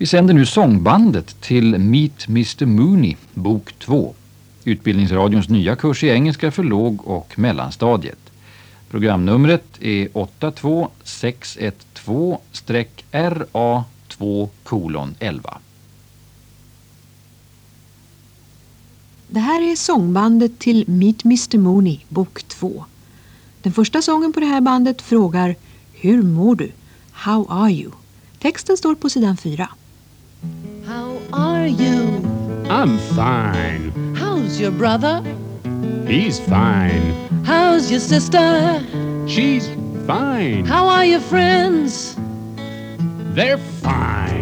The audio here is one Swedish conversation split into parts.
Vi sänder nu sångbandet till Meet Mr Mooney, bok 2. Utbildningsradions nya kurs i engelska för låg- och mellanstadiet. Programnumret är 82612-RA2 kolon 11. Det här är sångbandet till Meet Mr Mooney, bok 2. Den första sången på det här bandet frågar Hur mår du? How are you? Texten står på sidan 4. How are you? I'm fine. How's your brother? He's fine. How's your sister? She's fine. How are your friends? They're fine.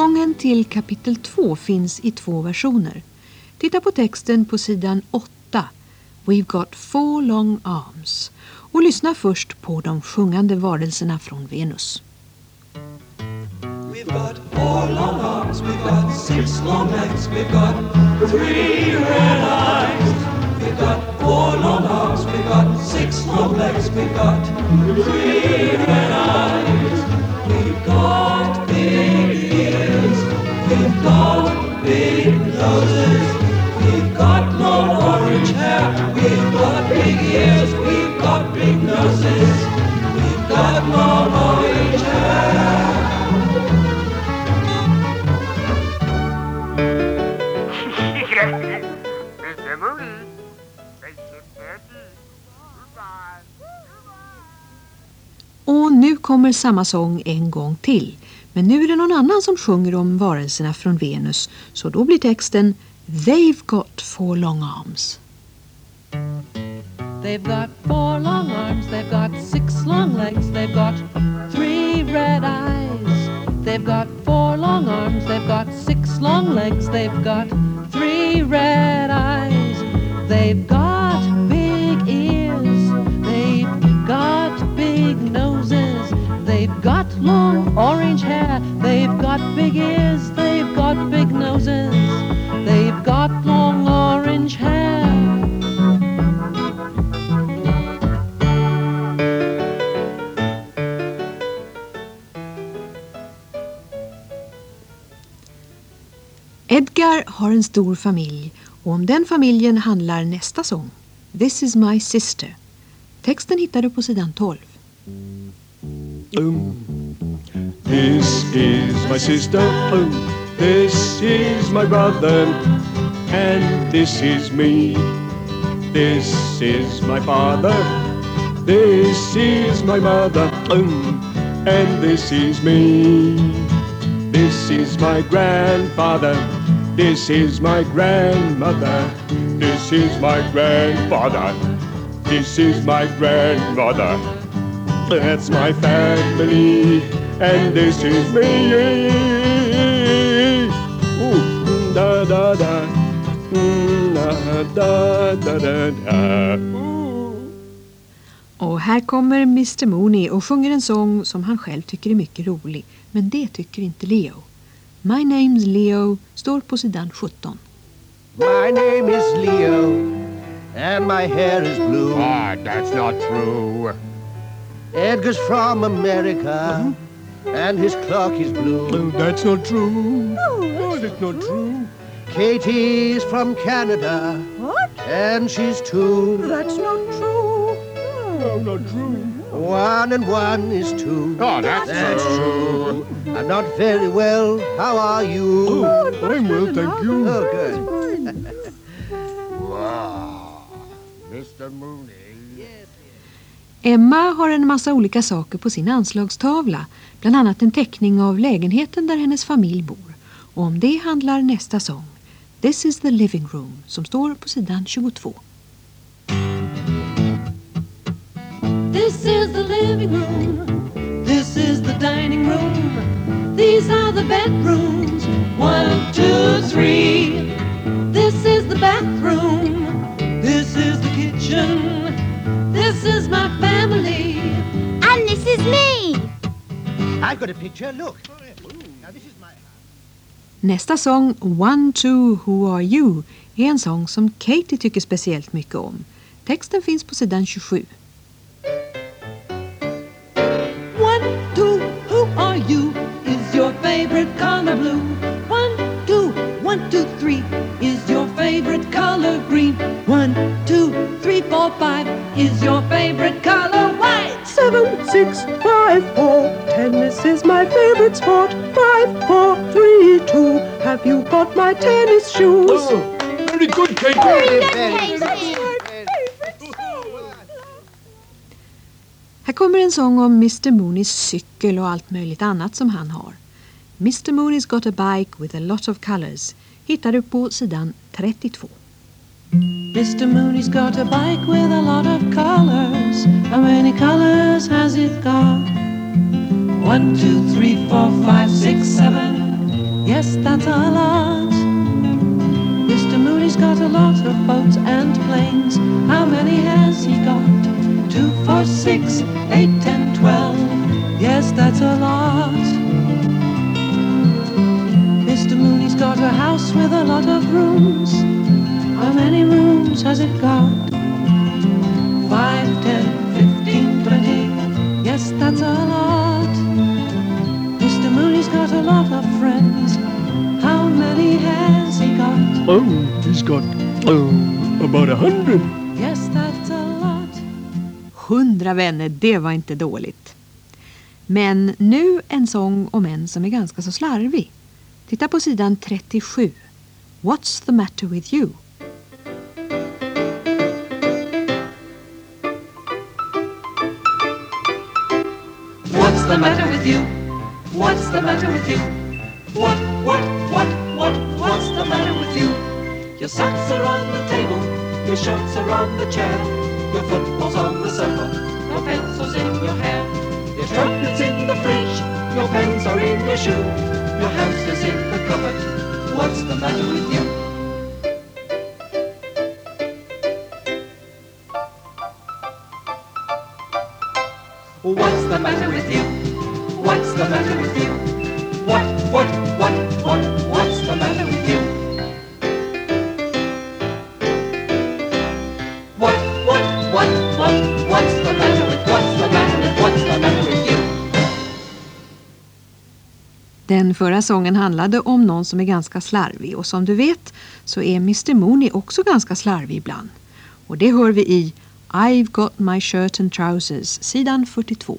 Sången till kapitel 2 finns i två versioner. Titta på texten på sidan 8. We've got four long arms. Och lyssna först på de sjungande varelserna från Venus. We've got four long arms, we've got six long legs, we've got three red eyes. We've got four long arms, we've got six long legs, we've got three kommer samma sång en gång till. Men nu är det någon annan som sjunger om varelserna från Venus. Så då blir texten They've got four long arms. They've got four long arms, they've got six long legs, they've got three red eyes. They've got four long arms, they've got six long legs, they've got three red eyes. They've got got big ears, they've got big noses, they've got long orange hair. Edgar har en stor familj och om den familjen handlar nästa sång. This is my sister. Texten hittar du på sidan 12. Um, this is my sister. Um, this is my brother. And this is me. This is my father. This is my mother. Um, and this is me. This is my grandfather. This is my grandmother. This is my grandfather. This is my grandmother. That's my family, and this is me. Ooh, da da da, Mm, da da da da da. Ooh. Och här kommer Mr Mooney och sjunger en sång som han själv tycker är mycket rolig. Men det tycker inte Leo. My name's Leo står på sidan 17. My name is Leo, and my hair is blue. Ah, that's not true. Edgar's from America, and his clock is blue. Oh, that's not true. Oh, that's not true. Katie's from Canada, What? and she's two. That's not true. Oh, not true. One and one is two. Oh, that's, That's true. true. I'm not very well. How are you? Oh, oh I'm well, thank you. Oh, good. Wow. Mr. Mooney. Emma har en massa olika saker på sin anslagstavla. Bland annat en teckning av lägenheten där hennes familj bor. Och om det handlar nästa sång. This is the living room som står på sidan 22. This is the living room. This is the dining room. These are the bedrooms. One, two, three. This is the bathroom. This is the kitchen, this is my family. And this is me. I've got a picture, look. Nästa sång, One, Two, Who Are You, är en sång som Katie tycker speciellt mycket om. Texten finns på sidan 27. Got my tennis shoes? Oh, very good, Katie. Här kommer en sång om Mr Mooneys cykel och allt möjligt annat som han har. Mr Mooney's got a bike with a lot of colors hittar du på sidan 32. Mr. Mooney's got a bike with a lot of colors. How many colors has it got? One, two, three, four, five, six, seven. Yes, that's a lot. Mr. Mooney's got a lot of boats and planes. How many has he got? Two, four, six, eight, ten, twelve. Yes, that's a lot. Mr. Mooney's got a house with a lot of rooms. How many rooms has it got? Five, ten, fifteen, twenty. Yes, that's a lot. Mr. Mooney's got a lot of Oh, he's got, oh, about a hundred. Yes, that's a lot. Hundra vänner, det var inte dåligt. Men nu en sång om en som är ganska så slarvig. Titta på sidan 37. What's the matter with you? What's the matter with you? What's the matter with you? What, what, what, what, what's the matter with you? Your socks are on the table, your shirts are on the chair, your football's on the sofa, your pencils in your hair. your chocolate's in the fridge, your pens are in your shoe, your hamster's in the cupboard. What's the matter with you? What's the matter with you? What's the matter with you? What, what, what, what, what's the matter with you? What, what, what, what, what's the matter with, what's the matter with, what's the matter with you? Den förra sången handlade om någon som är ganska slarvig och som du vet så är Mr Mooney också ganska slarvig ibland. Och det hör vi i I've got my shirt and trousers, sidan 42.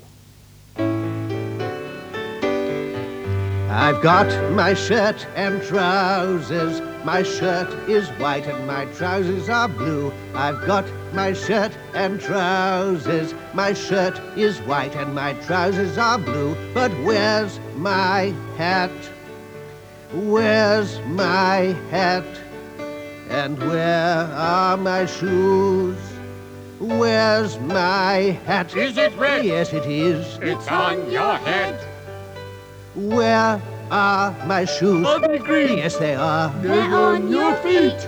I've got my shirt and trousers. My shirt is white and my trousers are blue. I've got my shirt and trousers. My shirt is white and my trousers are blue. But where's my hat? Where's my hat? And where are my shoes? Where's my hat? Is it red? Yes, it is. It's on your head. Where are my shoes? Ugly green. Yes, they are. They're on your feet.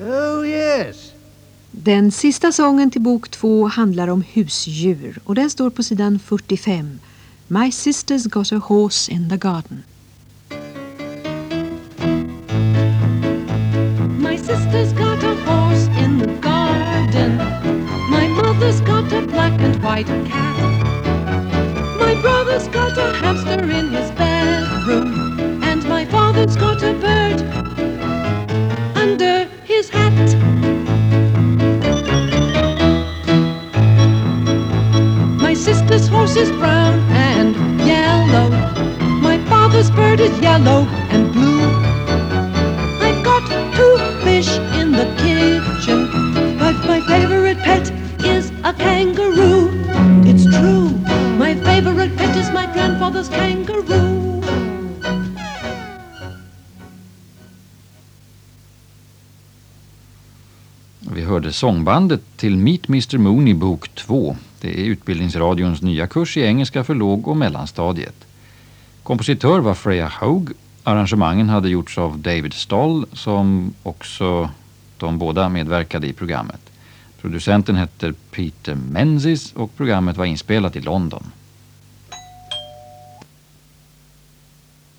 Oh, yes. Den sista sången till bok två handlar om husdjur och den står på sidan 45. My sister's got a horse in the garden. My sister's got a horse in the garden. My mother's got a black and white cat. Brother's got a hamster in his bedroom. And my father's got a bird under his hat. My sister's horse is brown and yellow. My father's bird is yellow hörde sångbandet till Meet Mr Moon i bok 2. Det är Utbildningsradions nya kurs i engelska för låg- och mellanstadiet. Kompositör var Freya Haug. Arrangemangen hade gjorts av David Stoll som också de båda medverkade i programmet. Producenten hette Peter Menzies och programmet var inspelat i London.